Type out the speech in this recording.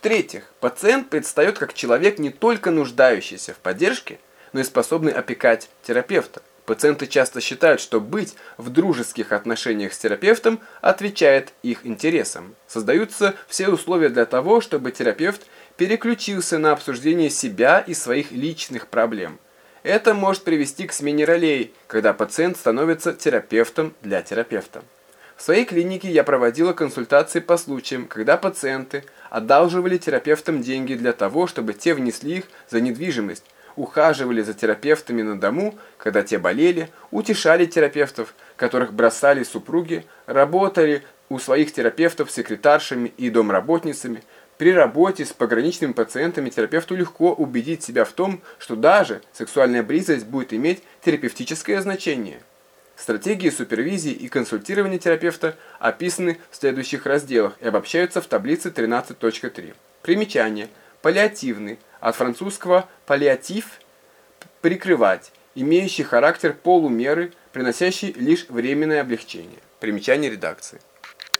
В-третьих, пациент предстает как человек не только нуждающийся в поддержке, но и способный опекать терапевта. Пациенты часто считают, что быть в дружеских отношениях с терапевтом отвечает их интересам. Создаются все условия для того, чтобы терапевт переключился на обсуждение себя и своих личных проблем. Это может привести к смене ролей, когда пациент становится терапевтом для терапевта. В своей клинике я проводила консультации по случаям, когда пациенты одалживали терапевтам деньги для того, чтобы те внесли их за недвижимость, ухаживали за терапевтами на дому, когда те болели, утешали терапевтов, которых бросали супруги, работали у своих терапевтов секретаршами и домработницами. При работе с пограничными пациентами терапевту легко убедить себя в том, что даже сексуальная близость будет иметь терапевтическое значение. Стратегии супервизии и консультирования терапевта описаны в следующих разделах и обобщаются в таблице 13.3. Примечание. Паллиативный. От французского «паллиатив» – «прикрывать», имеющий характер полумеры, приносящий лишь временное облегчение. Примечание редакции.